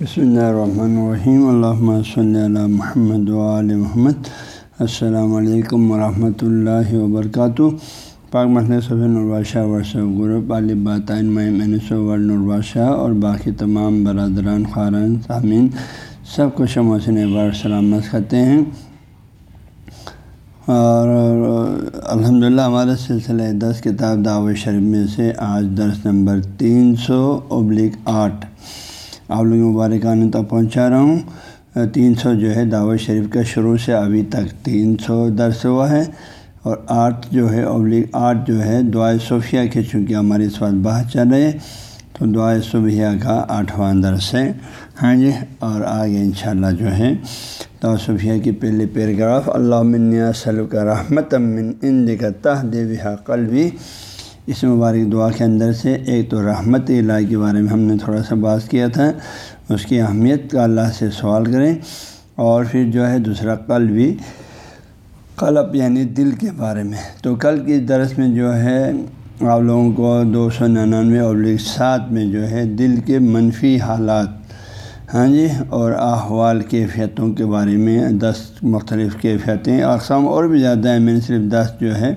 بسم اللہ الرحمن الرحیم اللہ صلی اللہ محمد وعلی محمد السلام علیکم ورحمۃ اللہ وبرکاتہ پاک مسئلہ صبح نرواشہ ورثہ گروپ علی باتین ور نرواشہ اور باقی تمام برادران خارن سامعین، سب کو شموسن بار سلامت کرتے ہیں۔ اور الحمد للہ ہمارے سلسلہ دس کتاب دعوت شریف میں سے آج درس نمبر تین سو ابلک آٹھ۔ آپ لوگ مبارکانہ تک پہنچا رہا ہوں۔ تین سو جو ہے دعوت شریف کا شروع سے ابھی تک تین سو درس ہوا ہے اور آٹھ جو ہے ابلک آٹھ جو ہے دعائے صوفیہ کے چونکہ ہماری اس وقت بات چل رہے تو دعائے صوفیہ کا آٹھواں درس ہے۔ ہاں جی اور آگے انشاءاللہ جو ہے تو صوفیہ کی پہلے پیراگراف اللہ منیا سلو کا رحمت من ان کا تہ دیوہ قلبی۔ اس مبارک دعا کے اندر سے ایک تو رحمت الہ کے بارے میں ہم نے تھوڑا سا بات کیا تھا، اس کی اہمیت کا اللہ سے سوال کریں، اور پھر جو ہے دوسرا قلبی قلب یعنی دل کے بارے میں۔ تو کل کی درس میں جو ہے آپ لوگوں کو دو سو ننانوے ابلک سات میں جو ہے دل کے منفی حالات ہاں جی اور احوال کیفیتوں کے بارے میں دس مختلف کیفیتیں، اقسام اور بھی زیادہ ہیں، میں نے صرف دس جو ہے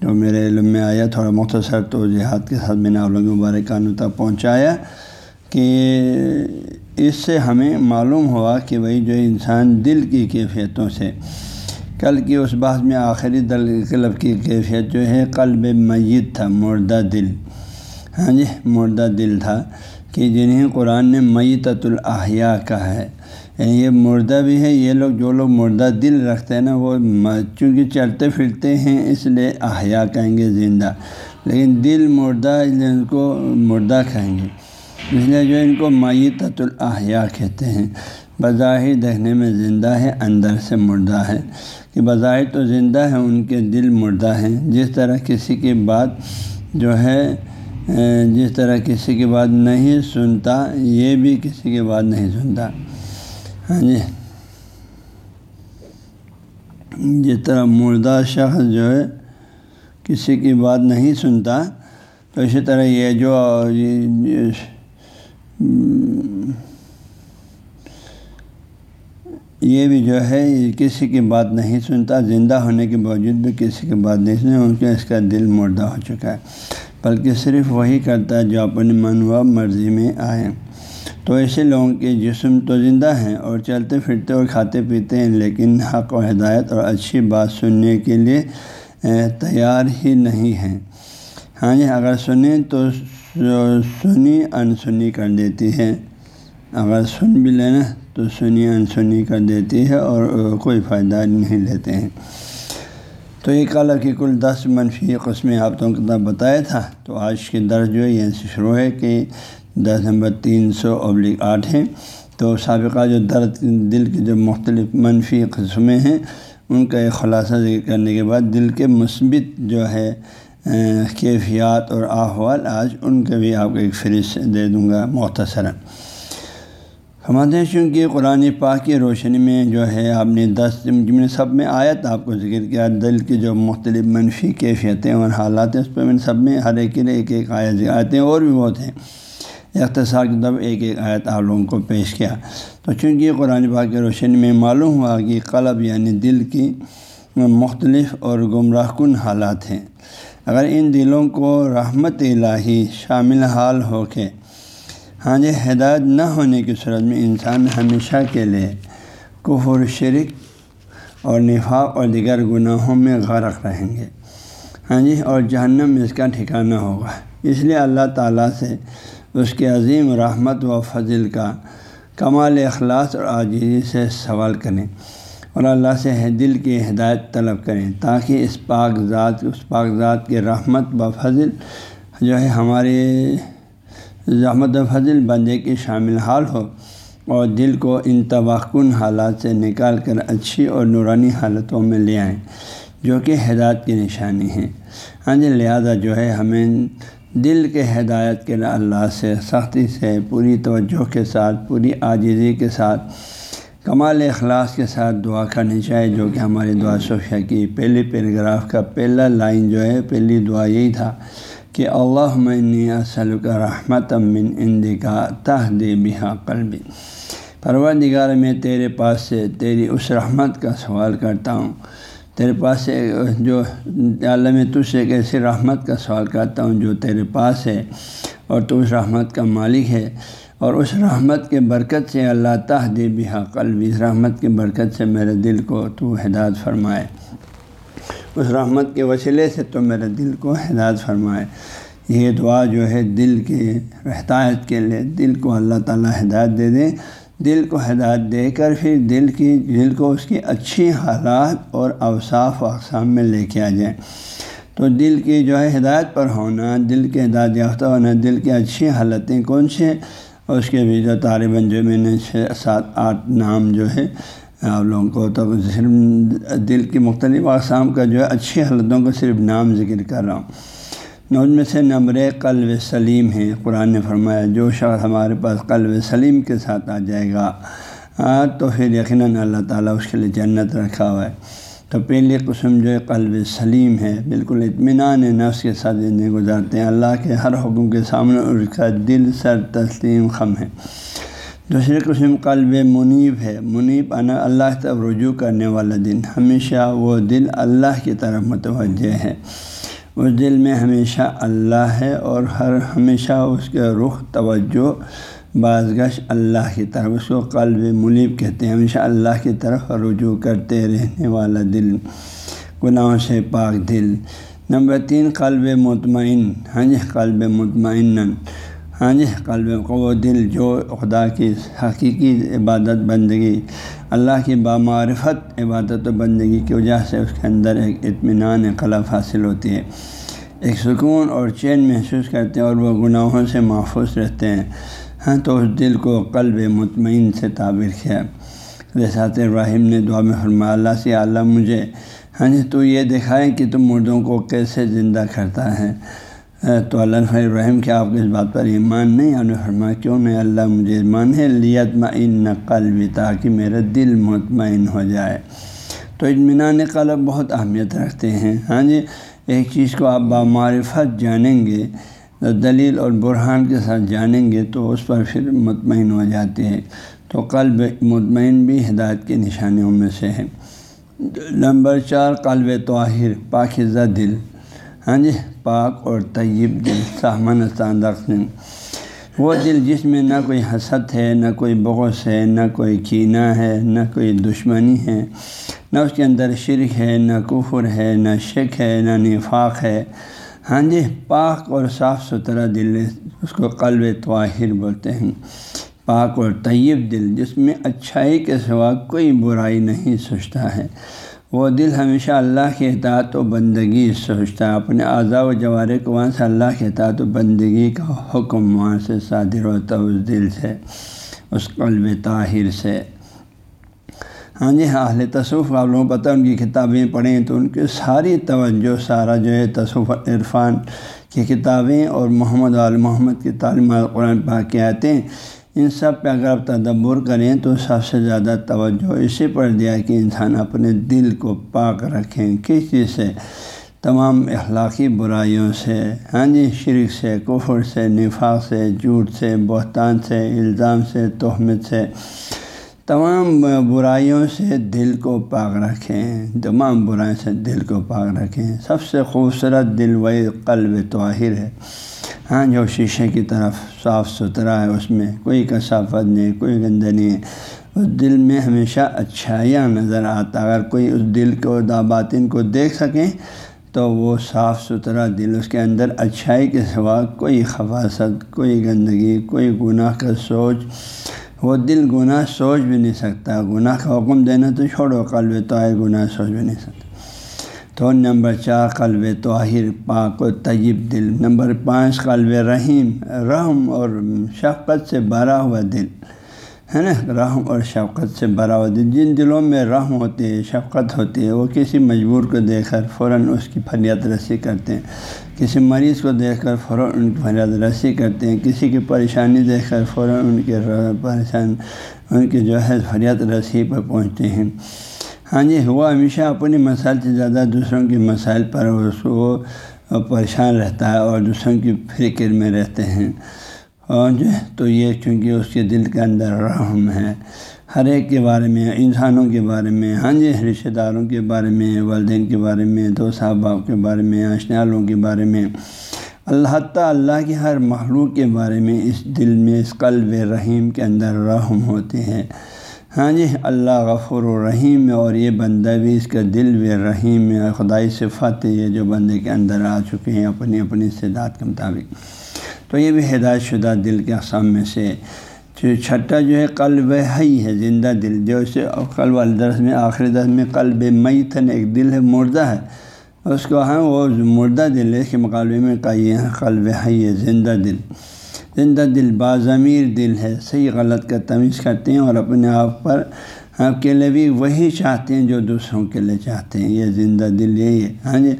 جو میرے علم میں آیا، تھوڑا مختصر تو جہاد کے ساتھ میں نے آپ لوگوں تک پہنچایا کہ اس سے ہمیں معلوم ہوا کہ بھائی جو انسان دل کی کیفیتوں سے، کل کی اس بات میں آخری دل قلب کی کیفیت جو ہے، قلب میت تھا، مردہ دل۔ ہاں جی مردہ دل تھا کہ جنہیں قرآن نے میتۃ الاحیاء کا ہے۔ یعنی یہ مردہ بھی ہے، یہ لوگ جو لوگ مردہ دل رکھتے ہیں نا، وہ چونکہ چلتے پھرتے ہیں، اس لیے احیاء کہیں گے زندہ۔ لیکن دل مردہ ان کو مردہ کہیں گے۔ اس لیے جو ان کو میتۃ الاحیاء کہتے ہیں۔ بظاہر دیکھنے میں زندہ ہے، اندر سے مردہ ہے۔ کہ بظاہر تو زندہ ہے، ان کے دل مردہ ہیں۔ جس طرح کسی کی بات جو ہے جس طرح کسی کی بات نہیں سنتا، یہ بھی کسی کی بات نہیں سنتا۔ ہاں جی۔ جس طرح مردہ شخص جو ہے کسی کی بات نہیں سنتا، تو اسی طرح یہ جو یہ بھی جو ہے کسی کی بات نہیں سنتا، زندہ ہونے کے باوجود بھی کسی کی بات نہیں سنتا ان اس کا دل مردہ ہو چکا ہے۔ بلکہ صرف وہی کرتا ہے جو اپنے من و مرضی میں آئے۔ تو ایسے لوگوں کے جسم تو زندہ ہیں اور چلتے پھرتے اور کھاتے پیتے ہیں، لیکن حق و ہدایت اور اچھی بات سننے کے لیے تیار ہی نہیں ہیں۔ ہاں جی اگر سنیں تو سنی انسنی کر دیتی ہے۔ اگر سن بھی لینا تو سنی انسنی کر دیتی ہے اور کوئی فائدہ نہیں لیتے ہیں۔ تو ایک کالا کی کل دس منفی قسمیں آپ تو کتاب بتایا تھا۔ تو آج کے درج جو ہے، یہ شروع ہے کہ دس نمبر تین سو ابلک آٹھ ہیں۔ تو سابقہ جو درد دل کی جو مختلف منفی قسمیں ہیں، ان کا ایک خلاصہ ذکر کرنے کے بعد دل کے مثبت جو ہے کیفیات اور احوال آج ان کے بھی آپ کو ایک فہرست دے دوں گا مختصراً۔ ہمارے چونکہ قرآن پاک کی روشنی میں جو ہے آپ نے دس جن سب میں آیت آپ کو ذکر کیا، دل کی جو مختلف منفی کیفیتیں اور حالات ہیں، اس پہ میں سب میں ہر ایک کے لیے ایک ایک آیت آتے ہیں اور بھی بہت ہیں۔ اختصار کی طب ایک ایک آیت آپ لوگوں کو پیش کیا۔ تو چونکہ قرآن پاک کی روشنی میں معلوم ہوا کہ قلب یعنی دل کی مختلف اور گمراہ کن حالات ہیں۔ اگر ان دلوں کو رحمت الہی شامل حال ہو کے ہاں جی ہدایت نہ ہونے کی صورت میں انسان ہمیشہ کے لیے کفر، شرک اور نفاق اور دیگر گناہوں میں غرق رہیں گے۔ ہاں جی اور جہنم میں اس کا ٹھکانہ ہوگا۔ اس لیے اللہ تعالیٰ سے اس کے عظیم رحمت و فضل کا کمال اخلاص اور عاجزی سے سوال کریں اور اللہ سے دل کی ہدایت طلب کریں تاکہ اس پاک ذات، اس پاک ذات کے رحمت و فضل جو ہے ہمارے زحمت و فضل بندے کی شامل حال ہو اور دل کو ان توقن حالات سے نکال کر اچھی اور نورانی حالتوں میں لے آئیں، جو کہ ہدایت کی نشانی ہے ہاں جی لہٰذا جو ہے، ہمیں دل کے ہدایت کے اللہ سے سختی سے پوری توجہ کے ساتھ، پوری عاجزی کے ساتھ، کمال اخلاص کے ساتھ دعا کرنی چاہیے، جو کہ ہماری دعا صوفیہ کی پہلی پیراگراف کا پہلا لائن جو ہے، پہلی دعا یہی تھا۔ کہ اللہ میں اصل کا رحمت امن اندی کا تہ دے بہا قلبی۔ پروردگار، میں تیرے پاس سے تیری اس رحمت کا سوال کرتا ہوں۔ تیرے پاس سے جو اللہ میں تجھ سے ایک ایسی رحمت کا سوال کرتا ہوں جو تیرے پاس ہے اور تو اس رحمت کا مالک ہے۔ اور اس رحمت کے برکت سے اللہ تہ دے بہا قلبی، اس رحمت کے برکت سے میرے دل کو تو ہدایت فرمائے۔ اس رحمت کے وسیلے سے تو میرے دل کو ہدایت فرمائے۔ یہ دعا جو ہے دل کی رحتایت کے لیے دل کو اللہ تعالیٰ ہدایت دے دیں دل کو ہدایت دے کر پھر دل کی، دل کو اس کی اچھی حالات اور اوصاف و اقسام میں لے کے آ جائیں۔ تو دل کی جو ہے ہدایت پر ہونا، دل کے ہدایت یافتہ ہونا، دل کی اچھی حالتیں کون سے اور اس کے بھی جو طالباً جو میں نے چھ سات، آٹھ نام جو ہے آپ لوگوں کو تو صرف دل کی مختلف اقسام کا جو ہے اچھی حالتوں کو صرف نام ذکر کر رہا ہوں۔ ان میں سے نمبر قلب سلیم ہے قرآن نے فرمایا، جو شخص ہمارے پاس قلب سلیم کے ساتھ آ جائے گا تو پھر یقیناً اللہ تعالیٰ اس کے لیے جنت رکھا ہوا ہے۔ تو پہلی قسم جو ہے قلب سلیم ہے، بالکل اطمینان نفس کے ساتھ زندگی گزارتے ہیں۔ اللہ کے ہر حکم کے سامنے اس کا دل سر تسلیم خم ہے۔ دوسری قسم قلب منیب ہے۔ منیب انا اللہ تب رجوع کرنے والا دن۔ ہمیشہ وہ دل اللہ کی طرف متوجہ ہے۔ اس دل میں ہمیشہ اللہ ہے اور ہر ہمیشہ اس کے رخ توجہ بعض گش اللہ کی طرف۔ اس کو قلب منیب کہتے ہیں۔ ہمیشہ اللہ کی طرف رجوع کرتے رہنے والا دل۔ گناہوں سے پاک دل۔ نمبر تین، قلب مطمئن۔ ہاں جی قلب مطمئن۔ ہاں جی قلب کو وہ دل جو خدا کی حقیقی عبادت بندگی، اللہ کی بامعرفت عبادت و بندگی کی وجہ سے اس کے اندر ایک اطمینان قلب حاصل ہوتی ہے۔ ایک سکون اور چین محسوس کرتے ہیں اور وہ گناہوں سے محفوظ رہتے ہیں۔ ہاں تو اس دل کو قلب مطمئن سے تعبیر کیا۔ جیسات ابراہیم نے دعا میں فرمایا، اللہ سے اللہ مجھے۔ ہاں جی تو یہ دکھائے کہ تم مردوں کو کیسے زندہ کرتا ہے۔ تو اللہ ابراہیم کے آپ کو اس بات پر ایمان نہیں اللہ فرما کیوں نہیں؟ اللہ مجھے ایمان ہے، لیت معین قلب تاکہ میرا دل مطمئن ہو جائے۔ تو اطمینان قلب بہت اہمیت رکھتے ہیں۔ ہاں جی ایک چیز کو آپ بامعرفت جانیں گے، دلیل اور برہان کے ساتھ جانیں گے تو اس پر پھر مطمئن ہو جاتے ہیں۔ تو قلب مطمئن بھی ہدایت کے نشانیوں میں سے ہے۔ نمبر چار، قلب طاہر پاکزہ دل۔ ہاں جی پاک اور طیب دل سہمن دن وہ دل جس میں نہ کوئی حسد ہے، نہ کوئی بغض ہے، نہ کوئی کینہ ہے، نہ کوئی دشمنی ہے، نہ اس کے اندر شرک ہے، نہ کفر ہے، نہ شک ہے، نہ نفاق ہے۔ ہاں جی پاک اور صاف ستھرا دل اس کو قلب طاہر بولتے ہیں۔ پاک اور طیب دل، جس میں اچھائی کے سوا کوئی برائی نہیں سوچتا ہے۔ وہ دل ہمیشہ اللہ کے اطاعت و بندگی سوچتا ہے۔ اپنے اعضاء و جوارے کو وہاں سے اللہ کے اطاعت و بندگی کا حکم وہاں سے صادر ہوتا ہے اس دل سے، اس قلب طاہر سے۔ ہاں جی ہاں اہل تصوف آپ لوگوں کو پتہ ان کی کتابیں پڑھیں تو ان کی ساری توجہ، سارا جو ہے تصوف عرفان کی کتابیں اور محمد عال محمد کی تعلیمات قرآن پاک کے آتے ہیں ان سب پہ اگر آپ تدبر کریں تو سب سے زیادہ توجہ اسی پر دیا کہ انسان اپنے دل کو پاک رکھیں۔ کس چیز سے؟ تمام اخلاقی برائیوں سے۔ ہاں جی شرک سے، کفر سے، نفاق سے، جھوٹ سے، بہتان سے، الزام سے، تہمت سے۔ تمام برائیوں سے دل کو پاک رکھیں۔ تمام برائیوں سے دل کو پاک رکھیں۔ سب سے خوبصورت دل وہی قلب طاہر ہے۔ ہاں جو شیشے کی طرف صاف ستھرا ہے، اس میں کوئی کثافت نہیں، کوئی گندہ نہیں۔ ہے اس دل میں ہمیشہ اچھائیاں نظر آتا اگر کوئی اس دل کو داباطن کو دیکھ سکیں تو وہ صاف ستھرا دل، اس کے اندر اچھائی کے سوا کوئی خفاصت کوئی گندگی، کوئی گناہ کا سوچ۔ وہ دل گناہ سوچ بھی نہیں سکتا۔ گناہ کا حکم دینا تو چھوڑو، قلب تو آئے گناہ سوچ بھی نہیں سکتا۔ تو نمبر چار قلب طاہر، پاک و طیب دل. نمبر پانچ قلب رحیم، رحم اور شفقت سے بھرا ہوا دل. ہے نا؟ رحم اور شفقت سے بھرا ہوا دل. جن دلوں میں رحم ہوتی ہے شفقت ہوتی ہے وہ کسی مجبور کو دیکھ کر فوراً اس کی فریاد رسی کرتے ہیں. کسی مریض کو دیکھ کر فوراً ان کی فریاد رسی کرتے ہیں. کسی کی پریشانی دیکھ کر فوراً ان کے پریشان، ان کی جو ہے فریاد رسی پر پہنچتے ہیں. ہاں جی وہ ہمیشہ اپنی مسائل سے زیادہ دوسروں کے مسائل پر اس کو پریشان رہتا ہے اور دوسروں کی فکر میں رہتے ہیں۔ اور جو تو یہ چونکہ اس کے دل کے اندر رحم ہے۔ ہر ایک کے بارے میں، انسانوں کے بارے میں ہاں جی رشتہ داروں کے بارے میں، والدین کے بارے میں دو صاحب باپ کے بارے میں اشنالوں کے بارے میں۔ اللہ تعالیٰ، اللہ کی ہر مخلوق کے بارے میں اس دل میں، اس قلب رحیم کے اندر رحم ہوتے ہیں۔ ہاں جی اللہ غفور الرحیم اور یہ بندہ بھی اس کا دل و رحیم ہے۔ خدائی صفت ہے جو بندے کے اندر آ چکے ہیں اپنی اپنی استداد کے مطابق۔ تو یہ بھی ہدایت شدہ دل کے اقسام میں سے جو چھٹا جو ہے، قلب ہی ہے، زندہ دل۔ جو اسے قلب الدرس میں، آخری درس میں قلب میتن ایک دل ہے، مردہ ہے۔ اس کو ہاں وہ مردہ دل ہے، اس کے مقابلے میں کہیے ہیں قلب حی ہے، زندہ دل۔ زندہ دل باضمیر دل ہے۔ صحیح غلط کا تمیز کرتے ہیں اور اپنے آپ پر آپ کے لیے بھی وہی چاہتے ہیں جو دوسروں کے لیے چاہتے ہیں۔ یہ زندہ دل یہی ہے۔ ہاں جی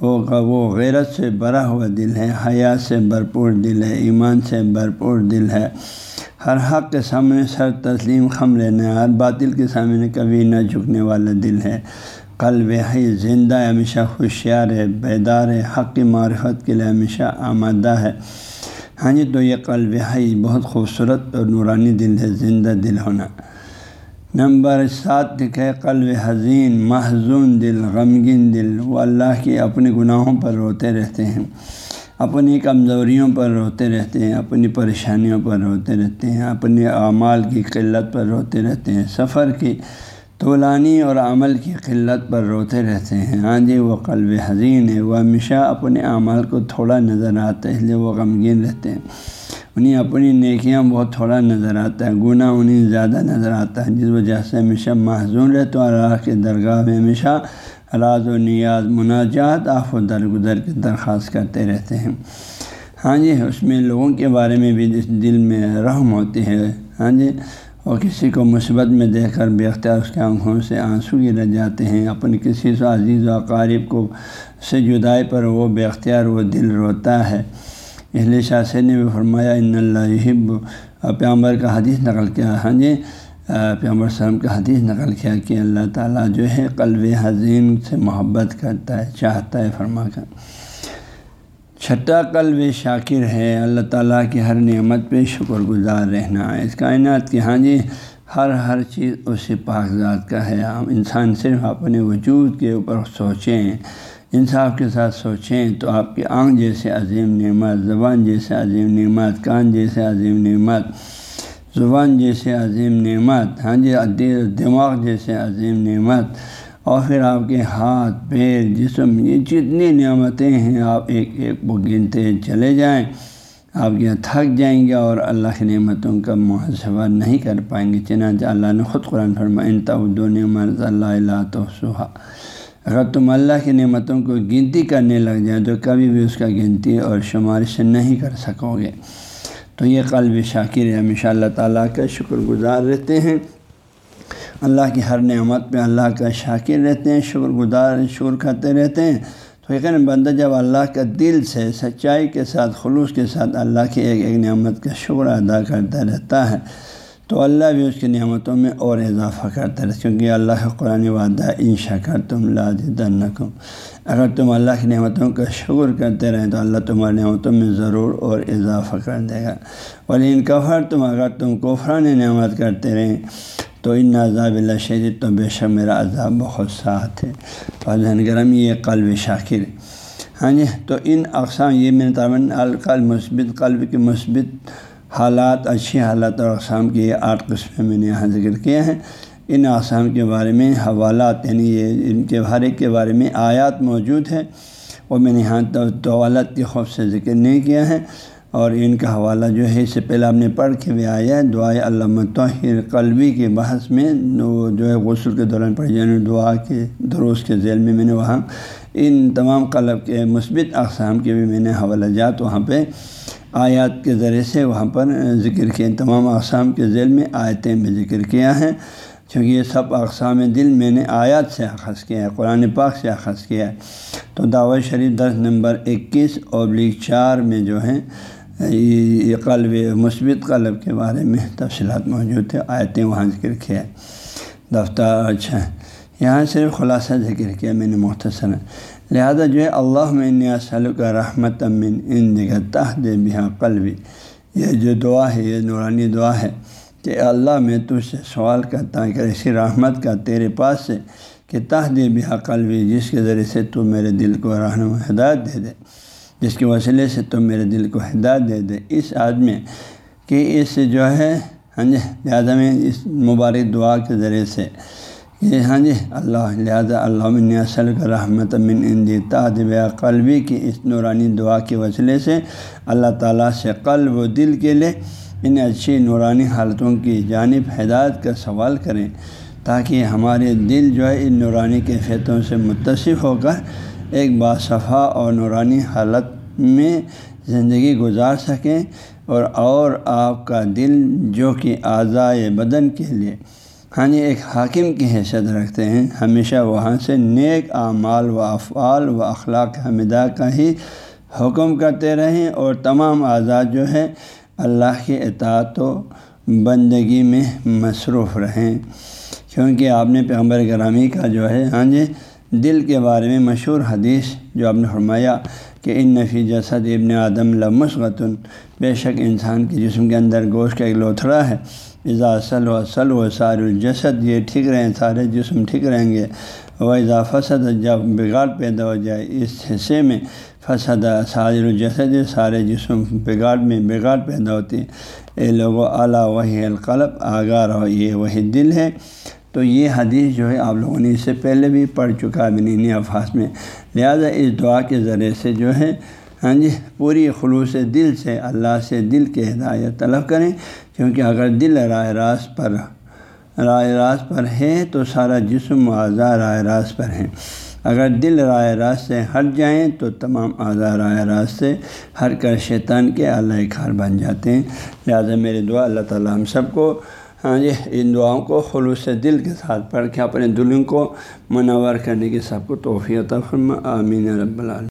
وہ وہ غیرت سے بھرا ہوا دل ہے۔ حیات سے بھرپور دل ہے۔ ایمان سے بھرپور دل ہے۔ ہر حق کے سامنے سر تسلیم خم لینا، ہر باطل کے سامنے کبھی نہ جھکنے والا دل ہے۔ قلب ہے، زندہ ہمیشہ ہوشیار ہے، بیدار ہے۔ حق کی معرفت کے لیے ہمیشہ آمادہ ہے۔ ہاں جی تو یہ قلب ہے بہت خوبصورت اور نورانی دل ہے، زندہ دل ہونا۔ نمبر سات لکھے قلب حزین محضون دل، غمگین دل۔ وہ اللہ کی اپنے گناہوں پر روتے رہتے ہیں، اپنی کمزوریوں پر روتے رہتے ہیں، اپنی پریشانیوں پر روتے رہتے ہیں، اپنے اعمال کی قلت پر روتے رہتے ہیں۔ سفر کی طولانی اور عمل کی قلت پر روتے رہتے ہیں۔ ہاں جی وہ قلب حزین ہے۔ وہ ہمیشہ اپنے اعمال کو تھوڑا نظر آتا ہے، اس لیے وہ غمگین رہتے ہیں۔ انہیں اپنی نیکیاں بہت تھوڑا نظر آتا ہے، گناہ انہیں زیادہ نظر آتا ہے، جس وجہ سے ہمیشہ محضون رہتے اور اللہ کے درگاہ میں ہمیشہ راز و نیاز، مناجات، آف و درگزر کی درخواست کرتے رہتے ہیں۔ ہاں جی اس میں لوگوں کے بارے میں بھی دل میں رحم ہوتی ہے ہاں جی اور کسی کو مثبت میں دیکھ کر بے اختیار اس کے آنکھوں سے آنسو گر جاتے ہیں، اپنے کسی سے عزیز و اقارب کو سے جدائی پر وہ بے اختیار وہ دل روتا ہے۔ اس لیے شاہ نے بھی فرمایا، ان اللہ ہب پیامبر کا حدیث نقل کیا ہاں جی پیامبر صاحب کا حدیث نقل کیا کہ اللہ تعالیٰ جو ہے قلب حضین سے محبت کرتا ہے، چاہتا ہے، فرما کر۔ چھٹا قلب شاکر ہے۔ اللہ تعالیٰ کی ہر نعمت پہ شکر گزار رہنا ہے۔ اس کائنات کی ہاں جی ہر ہر چیز اسی پاک ذات کا ہے۔ ہم انسان صرف اپنے وجود کے اوپر سوچیں، انصاف کے ساتھ سوچیں تو آپ کی آنکھ جیسے عظیم نعمت، زبان جیسے عظیم نعمت، کان جیسے عظیم نعمت، زبان جیسے عظیم نعمت ہاں جی دماغ جیسے عظیم نعمت اور پھر آپ کے ہاتھ پیر جسم، یہ جتنی نعمتیں ہیں، آپ ایک ایک وہ گنتے چلے جائیں۔ آپ یہاں تھک جائیں گے اور اللہ کی نعمتوں کا محاسبہ نہیں کر پائیں گے۔ چنانچہ اللہ نے خود قرآن فرما ان تو نعمت اللہ اللہ تو سہا اگر تم اللہ کی نعمتوں کو گنتی کرنے لگ جائیں تو کبھی بھی اس کا گنتی اور شمارش نہیں کر سکو گے۔ تو یہ قلب شاکر ہے۔ ہمیشہ اللہ تعالیٰ کا شکر گزار رہتے ہیں۔ اللہ کی ہر نعمت پہ اللہ کا شاکر رہتے ہیں شکر گزار شکر کرتے رہتے ہیں۔ تو یقین بندہ جب اللہ کا دل سے، سچائی کے ساتھ، خلوص کے ساتھ اللہ کی ایک ایک نعمت کا شکر ادا کرتا رہتا ہے، تو اللہ بھی اس کی نعمتوں میں اور اضافہ کرتا رہتا کیونکہ اللہ کا قرآن وعدہ ان شکر تم لادنکم اگر تم اللہ کی نعمتوں کا شکر کرتے رہیں تو اللہ تمہاری نعمتوں میں ضرور اور اضافہ کر دے گا۔ اور ان کفر تم اگر تم کوفران نعمت کرتے رہیں تو ان عذاب اللہ شدید تو بے شک میرا عذاب بہت ساتھ ہے۔ فضن گرم یہ قلب شاکر۔ ہاں جی تو ان اقسام، یہ میں نے القلب مثبت، قلب کے مثبت حالات، اچھی حالات اور اقسام کی یہ آٹھ قسمیں میں نے یہاں ذکر کیے ہیں۔ ان اقسام کے بارے میں حوالات یعنی یہ ان کے ہر ایک کے بارے میں آیات موجود ہے وہ میں نے یہاں طوالت کے خوف سے ذکر نہیں کیا ہے۔ اور ان کا حوالہ جو ہے، اس سے پہلے آپ نے پڑھ کے بھی آیا ہے، دعائے علامہ طاہر قلبی کے بحث میں جو ہے غسل کے دوران پڑھی جانے دعا کے دروس کے ذیل میں میں نے وہاں ان تمام قلب کے مثبت اقسام کے بھی میں نے حوالہ جات وہاں پہ آیات کے ذریعے سے وہاں پر ذکر کیے، ان تمام اقسام کے ذیل میں آیتیں میں ذکر کیا ہے چونکہ یہ سب اقسام دل میں نے آیات سے اخذ کیا ہے، قرآن پاک سے اخذ کیا ہے۔ تو دعوت شریف درس نمبر اکیس اور چار میں جو ہے یہ قلب مثبت قلب کے بارے میں تفصیلات موجود تھے آیتیں وہاں ذکر کیا دفتر اچھا یہاں صرف خلاصہ ذکر کیا میں نے مختصر۔ لہذا جو ہے اللہ میں سل کا رحمت امن ان دگتہ دے بہا قلبی۔ یہ جو دعا ہے، یہ نورانی دعا ہے کہ اللہ، میں تجھ سے سوال کرتا کہ ایسی رحمت کا تیرے پاس سے کہ تہ دے بہا قلبی، جس کے ذریعے سے تو میرے دل کو رہنما ہدایت دے دے۔ جس کے وسیلے سے تو میرے دل کو ہدایت دے دے۔ اس آدمی کہ اس جو ہے ہاں جی لہٰذا میں اس مبارک دعا کے ذریعے سے یہ ہاں جی اللہ، لہٰذا اللہ اصل کا رحمت من اندی تعدب قلبی کی اس نورانی دعا کے وسیلے سے اللہ تعالیٰ سے قلب و دل کے لیے ان اچھی نورانی حالتوں کی جانب ہدایت کا سوال کریں تاکہ ہمارے دل جو ہے، ان نورانی کیفیتوں سے متصف ہو کر ایک باصفہ اور نورانی حالت میں زندگی گزار سکیں اور اور آپ کا دل جو کہ اعضائے بدن کے لیے ہاں جی ایک حاکم کی حیثیت رکھتے ہیں۔ ہمیشہ وہاں سے نیک اعمال و افعال و اخلاق حمدہ کا ہی حکم کرتے رہیں اور تمام آزاد جو ہے اللہ کی اطاعت و بندگی میں مصروف رہیں۔ کیونکہ آپ نے پیغمبر گرامی کا جو ہے ہاں جی دل کے بارے میں مشہور حدیث جو آپ نے فرمایا کہ ان نفی جسد ابن آدم لمسغتن، بے شک انسان کے جسم کے اندر گوشت کا ایک لوتھڑا ہے۔ اضا اصل و اصل و سار الجسد، یہ ٹھیک رہیں، سارے جسم ٹھیک رہیں گے۔ وہ اضا فسد، جب بگاڑ پیدا ہو جائے اس حصے میں، فسد سار الجسد، سارے جسم بگاڑ میں بگاڑ پیدا ہوتی ہے اے لوگوں اعلیٰ وہی القلب، آگاہ رہو، یہ وہی دل ہے۔ تو یہ حدیث جو ہے آپ لوگوں نے اس سے پہلے بھی پڑھ چکا ہے بنینی افاظ میں۔ لہٰذا اس دعا کے ذریعے سے جو ہے ہاں جی پوری خلوص دل سے اللہ سے دل کے ہدایت طلب کریں۔ کیونکہ اگر دل راہ راست پر راہ راست پر ہے تو سارا جسم و اعضا راہ راست پر ہے اگر دل رائے راست سے ہٹ جائیں تو تمام اعضا رائے راست سے ہر کر شیطان کے اللہ کھار بن جاتے ہیں۔ لہٰذا میرے دعا اللہ تعالیٰ ہم سب کو ہاں جی ان دعاؤں کو خلوص دل کے ساتھ پڑھ کے اپنے دلوں کو منور کرنے کی سب کو توفیع فرما، آمین رب العالمین۔